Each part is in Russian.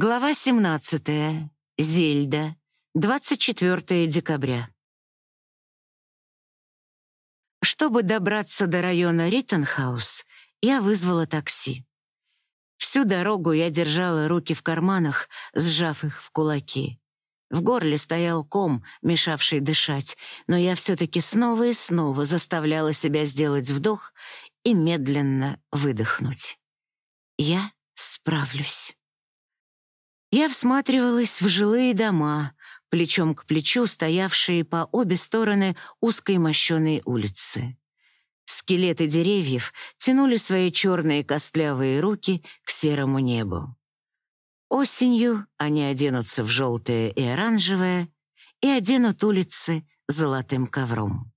Глава 17. Зельда. 24 декабря. Чтобы добраться до района Риттенхаус, я вызвала такси. Всю дорогу я держала руки в карманах, сжав их в кулаки. В горле стоял ком, мешавший дышать, но я все-таки снова и снова заставляла себя сделать вдох и медленно выдохнуть. Я справлюсь. Я всматривалась в жилые дома, плечом к плечу стоявшие по обе стороны узкой мощеной улицы. Скелеты деревьев тянули свои черные костлявые руки к серому небу. Осенью они оденутся в желтое и оранжевое и оденут улицы золотым ковром.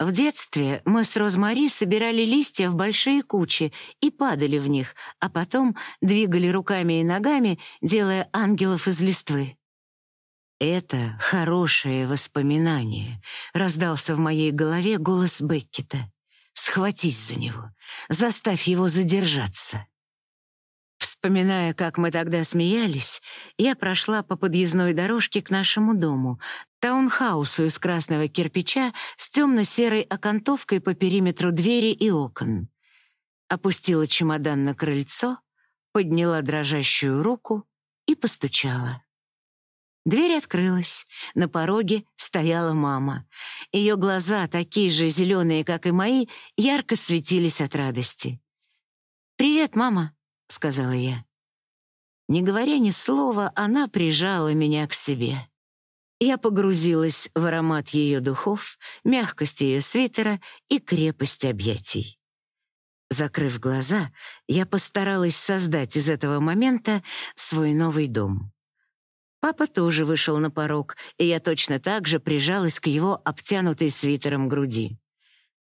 В детстве мы с Розмари собирали листья в большие кучи и падали в них, а потом двигали руками и ногами, делая ангелов из листвы. «Это хорошее воспоминание», — раздался в моей голове голос Беккета. «Схватись за него, заставь его задержаться». Вспоминая, как мы тогда смеялись, я прошла по подъездной дорожке к нашему дому, таунхаусу из красного кирпича с темно-серой окантовкой по периметру двери и окон. Опустила чемодан на крыльцо, подняла дрожащую руку и постучала. Дверь открылась. На пороге стояла мама. Ее глаза, такие же зеленые, как и мои, ярко светились от радости. «Привет, мама», — сказала я. Не говоря ни слова, она прижала меня к себе. Я погрузилась в аромат ее духов, мягкость ее свитера и крепость объятий. Закрыв глаза, я постаралась создать из этого момента свой новый дом. Папа тоже вышел на порог, и я точно так же прижалась к его обтянутой свитером груди.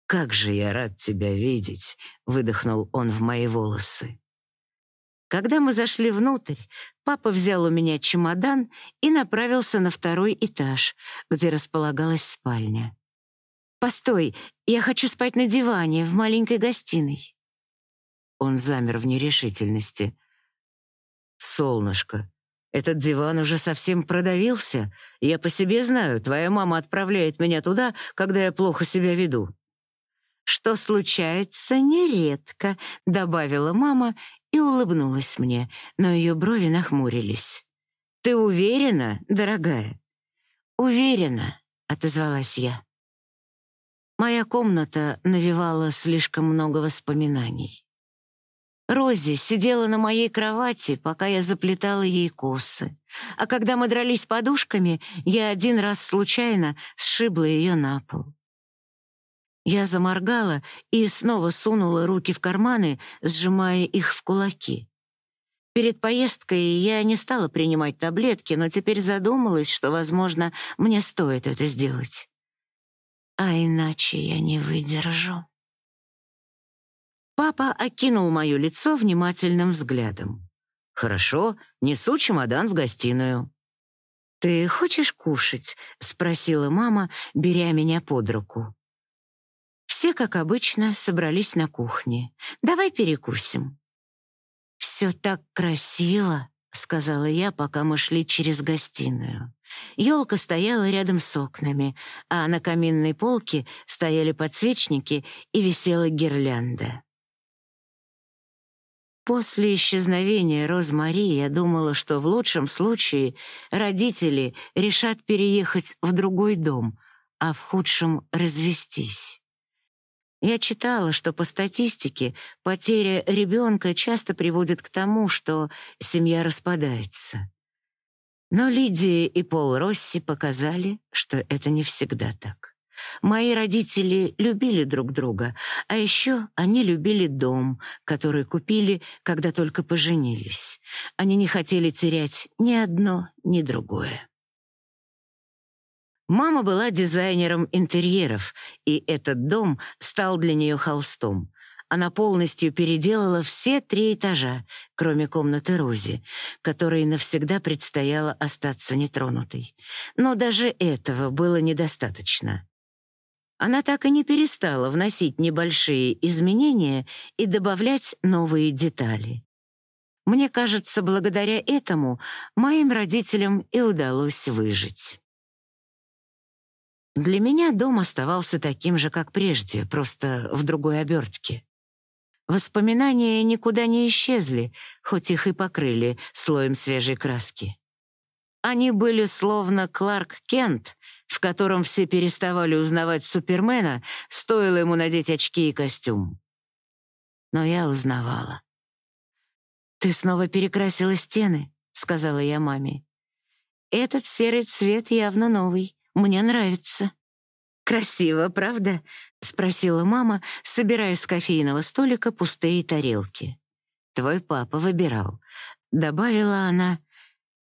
«Как же я рад тебя видеть!» — выдохнул он в мои волосы. Когда мы зашли внутрь, папа взял у меня чемодан и направился на второй этаж, где располагалась спальня. «Постой, я хочу спать на диване в маленькой гостиной». Он замер в нерешительности. «Солнышко, этот диван уже совсем продавился. Я по себе знаю, твоя мама отправляет меня туда, когда я плохо себя веду». «Что случается нередко», — добавила мама и улыбнулась мне, но ее брови нахмурились. «Ты уверена, дорогая?» «Уверена», — отозвалась я. Моя комната навевала слишком много воспоминаний. Рози сидела на моей кровати, пока я заплетала ей косы. А когда мы дрались подушками, я один раз случайно сшибла ее на пол. Я заморгала и снова сунула руки в карманы, сжимая их в кулаки. Перед поездкой я не стала принимать таблетки, но теперь задумалась, что, возможно, мне стоит это сделать. А иначе я не выдержу. Папа окинул мое лицо внимательным взглядом. «Хорошо, несу чемодан в гостиную». «Ты хочешь кушать?» — спросила мама, беря меня под руку. Все, как обычно, собрались на кухне. «Давай перекусим». «Все так красиво», — сказала я, пока мы шли через гостиную. Елка стояла рядом с окнами, а на каминной полке стояли подсвечники и висела гирлянда. После исчезновения Розмари я думала, что в лучшем случае родители решат переехать в другой дом, а в худшем — развестись. Я читала, что по статистике потеря ребенка часто приводит к тому, что семья распадается. Но Лидия и Пол Росси показали, что это не всегда так. Мои родители любили друг друга, а еще они любили дом, который купили, когда только поженились. Они не хотели терять ни одно, ни другое. Мама была дизайнером интерьеров, и этот дом стал для нее холстом. Она полностью переделала все три этажа, кроме комнаты Рози, которой навсегда предстояло остаться нетронутой. Но даже этого было недостаточно. Она так и не перестала вносить небольшие изменения и добавлять новые детали. Мне кажется, благодаря этому моим родителям и удалось выжить. Для меня дом оставался таким же, как прежде, просто в другой обертке. Воспоминания никуда не исчезли, хоть их и покрыли слоем свежей краски. Они были словно Кларк Кент, в котором все переставали узнавать Супермена, стоило ему надеть очки и костюм. Но я узнавала. «Ты снова перекрасила стены», — сказала я маме. «Этот серый цвет явно новый. Мне нравится». «Красиво, правда?» — спросила мама, собирая с кофейного столика пустые тарелки. «Твой папа выбирал», — добавила она,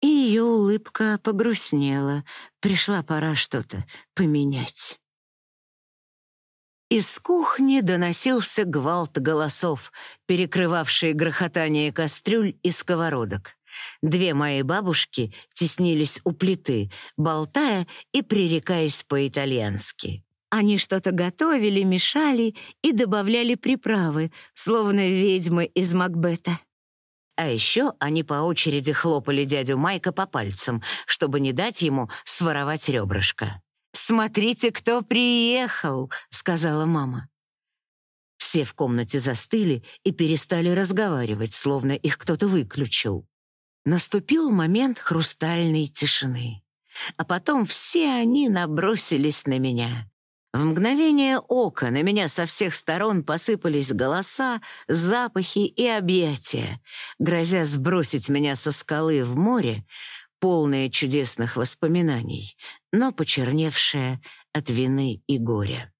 и ее улыбка погрустнела. Пришла пора что-то поменять. Из кухни доносился гвалт голосов, перекрывавший грохотание кастрюль и сковородок. Две мои бабушки теснились у плиты, болтая и пререкаясь по-итальянски. Они что-то готовили, мешали и добавляли приправы, словно ведьмы из Макбета. А еще они по очереди хлопали дядю Майка по пальцам, чтобы не дать ему своровать ребрышко. «Смотрите, кто приехал!» — сказала мама. Все в комнате застыли и перестали разговаривать, словно их кто-то выключил. Наступил момент хрустальной тишины. А потом все они набросились на меня. В мгновение ока на меня со всех сторон посыпались голоса, запахи и объятия, грозя сбросить меня со скалы в море, полное чудесных воспоминаний, но почерневшее от вины и горя.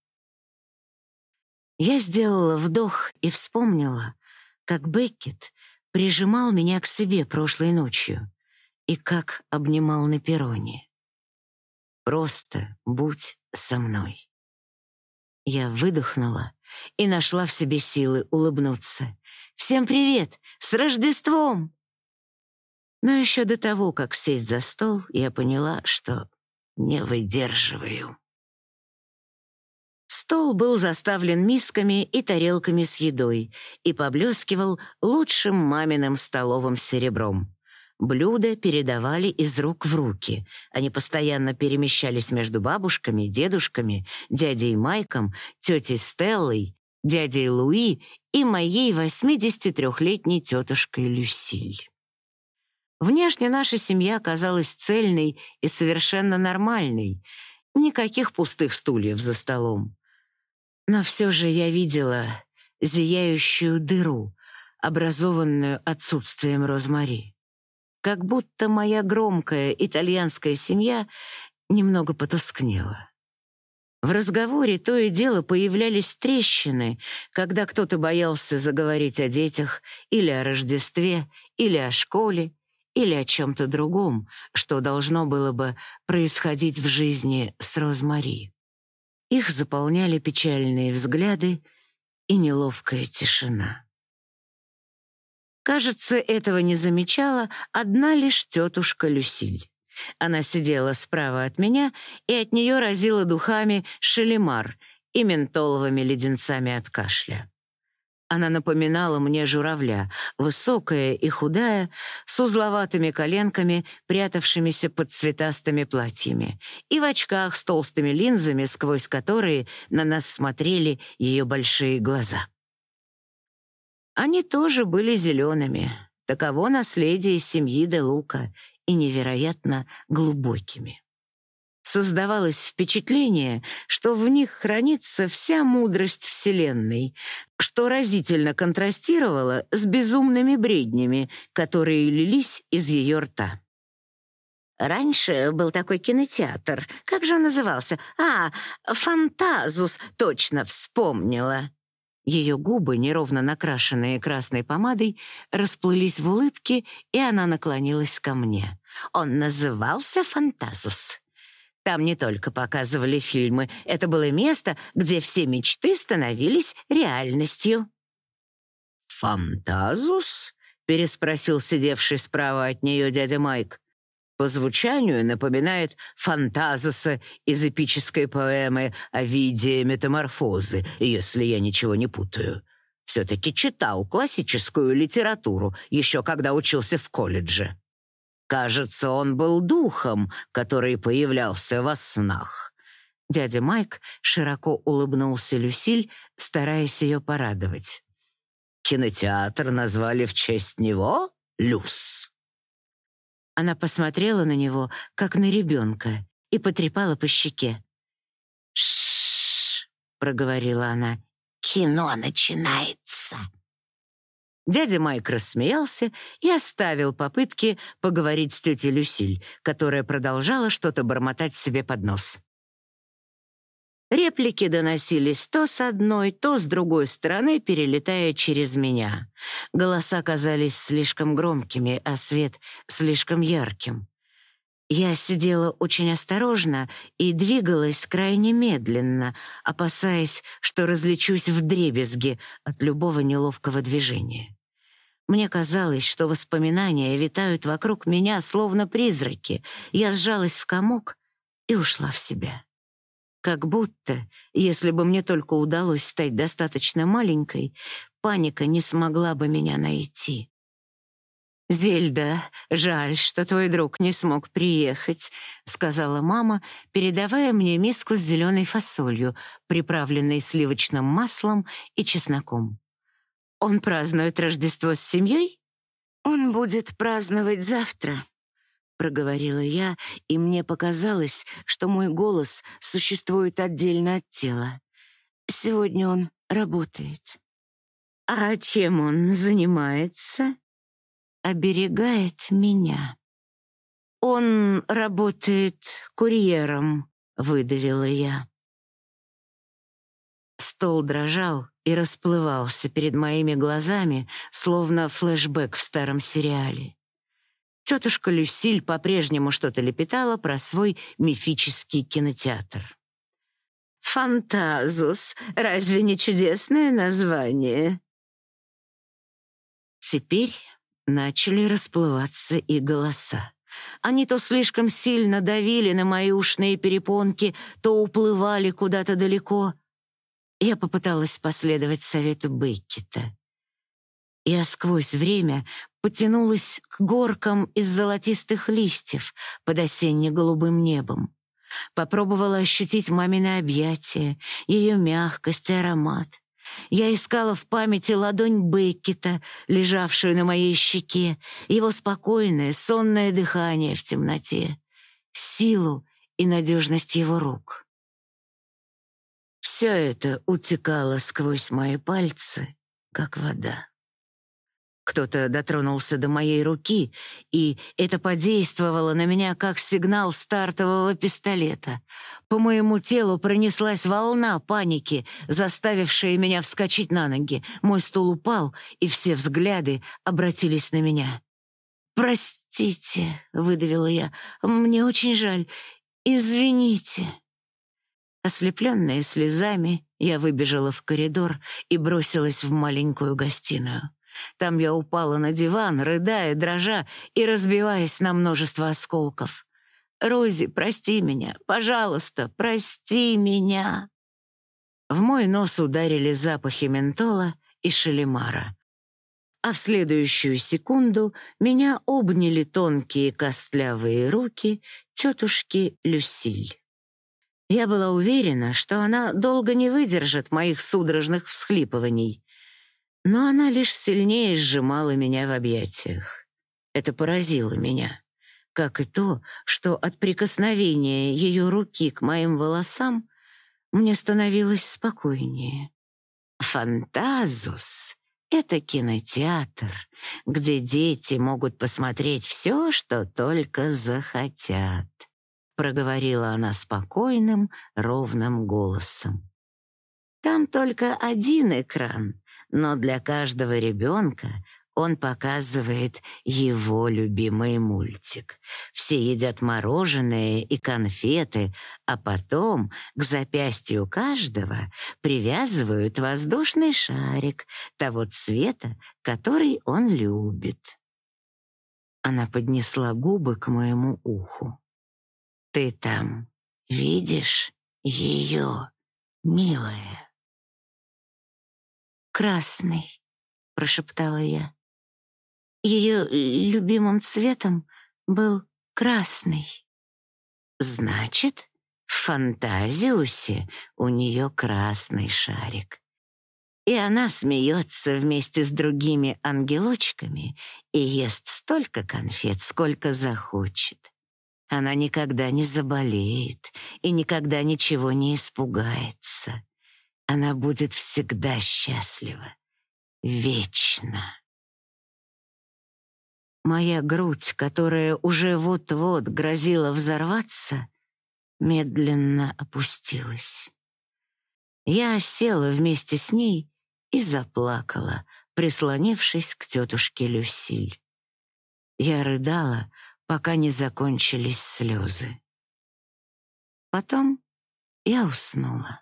Я сделала вдох и вспомнила, как Беккет прижимал меня к себе прошлой ночью и как обнимал на перроне. «Просто будь со мной». Я выдохнула и нашла в себе силы улыбнуться. «Всем привет! С Рождеством!» Но еще до того, как сесть за стол, я поняла, что не выдерживаю. Стол был заставлен мисками и тарелками с едой и поблескивал лучшим маминым столовым серебром. Блюда передавали из рук в руки. Они постоянно перемещались между бабушками, дедушками, дядей Майком, тетей Стеллой, дядей Луи и моей 83-летней тетушкой Люсиль. Внешне наша семья казалась цельной и совершенно нормальной. Никаких пустых стульев за столом. Но все же я видела зияющую дыру, образованную отсутствием Розмари. Как будто моя громкая итальянская семья немного потускнела. В разговоре то и дело появлялись трещины, когда кто-то боялся заговорить о детях или о Рождестве, или о школе, или о чем-то другом, что должно было бы происходить в жизни с Розмари. Их заполняли печальные взгляды и неловкая тишина. Кажется, этого не замечала одна лишь тетушка Люсиль. Она сидела справа от меня, и от нее разила духами шелемар и ментоловыми леденцами от кашля. Она напоминала мне журавля, высокая и худая, с узловатыми коленками, прятавшимися под цветастыми платьями, и в очках с толстыми линзами, сквозь которые на нас смотрели ее большие глаза. Они тоже были зелеными. Таково наследие семьи де Лука и невероятно глубокими. Создавалось впечатление, что в них хранится вся мудрость Вселенной, что разительно контрастировало с безумными бреднями, которые лились из ее рта. Раньше был такой кинотеатр. Как же он назывался? А, «Фантазус», точно вспомнила. Ее губы, неровно накрашенные красной помадой, расплылись в улыбке, и она наклонилась ко мне. Он назывался «Фантазус». Там не только показывали фильмы, это было место, где все мечты становились реальностью. «Фантазус?» — переспросил сидевший справа от нее дядя Майк. По звучанию напоминает фантазуса из эпической поэмы о виде метаморфозы, если я ничего не путаю. Все-таки читал классическую литературу, еще когда учился в колледже. Кажется, он был духом, который появлялся во снах. Дядя Майк широко улыбнулся Люсиль, стараясь ее порадовать. «Кинотеатр назвали в честь него Люс». Она посмотрела на него, как на ребенка, и потрепала по щеке. «Ш-ш-ш», проговорила она, — «кино начинается». Дядя Майк рассмеялся и оставил попытки поговорить с тетей Люсиль, которая продолжала что-то бормотать себе под нос. Реплики доносились то с одной, то с другой стороны, перелетая через меня. Голоса казались слишком громкими, а свет — слишком ярким. Я сидела очень осторожно и двигалась крайне медленно, опасаясь, что различусь в дребезги от любого неловкого движения. Мне казалось, что воспоминания витают вокруг меня, словно призраки. Я сжалась в комок и ушла в себя. Как будто, если бы мне только удалось стать достаточно маленькой, паника не смогла бы меня найти. «Зельда, жаль, что твой друг не смог приехать», — сказала мама, передавая мне миску с зеленой фасолью, приправленной сливочным маслом и чесноком. «Он празднует Рождество с семьей?» «Он будет праздновать завтра», проговорила я, и мне показалось, что мой голос существует отдельно от тела. Сегодня он работает. А чем он занимается? Оберегает меня. Он работает курьером, выдавила я. Стол дрожал и расплывался перед моими глазами, словно флешбэк в старом сериале. Тетушка Люсиль по-прежнему что-то лепетала про свой мифический кинотеатр. «Фантазус, разве не чудесное название?» Теперь начали расплываться и голоса. Они то слишком сильно давили на мои ушные перепонки, то уплывали куда-то далеко. Я попыталась последовать совету Бейкета. Я сквозь время потянулась к горкам из золотистых листьев под осенне-голубым небом. Попробовала ощутить мамины объятия, ее мягкость и аромат. Я искала в памяти ладонь Беккета, лежавшую на моей щеке, его спокойное, сонное дыхание в темноте, силу и надежность его рук. Все это утекало сквозь мои пальцы, как вода. Кто-то дотронулся до моей руки, и это подействовало на меня как сигнал стартового пистолета. По моему телу пронеслась волна паники, заставившая меня вскочить на ноги. Мой стул упал, и все взгляды обратились на меня. «Простите», — выдавила я, — «мне очень жаль. Извините». Ослепленная слезами, я выбежала в коридор и бросилась в маленькую гостиную. Там я упала на диван, рыдая, дрожа и разбиваясь на множество осколков. «Рози, прости меня, пожалуйста, прости меня!» В мой нос ударили запахи ментола и шелемара. А в следующую секунду меня обняли тонкие костлявые руки тетушки Люсиль. Я была уверена, что она долго не выдержит моих судорожных всхлипываний, но она лишь сильнее сжимала меня в объятиях. Это поразило меня, как и то, что от прикосновения ее руки к моим волосам мне становилось спокойнее. «Фантазус» — это кинотеатр, где дети могут посмотреть все, что только захотят, проговорила она спокойным, ровным голосом. Там только один экран, но для каждого ребенка он показывает его любимый мультик. Все едят мороженое и конфеты, а потом к запястью каждого привязывают воздушный шарик того цвета, который он любит. Она поднесла губы к моему уху. «Ты там видишь ее, милая?» Красный», — прошептала я. Ее любимым цветом был красный. Значит, в фантазиусе у нее красный шарик. И она смеется вместе с другими ангелочками и ест столько конфет, сколько захочет. Она никогда не заболеет и никогда ничего не испугается. Она будет всегда счастлива. Вечно. Моя грудь, которая уже вот-вот грозила взорваться, медленно опустилась. Я села вместе с ней и заплакала, прислонившись к тетушке Люсиль. Я рыдала, пока не закончились слезы. Потом я уснула.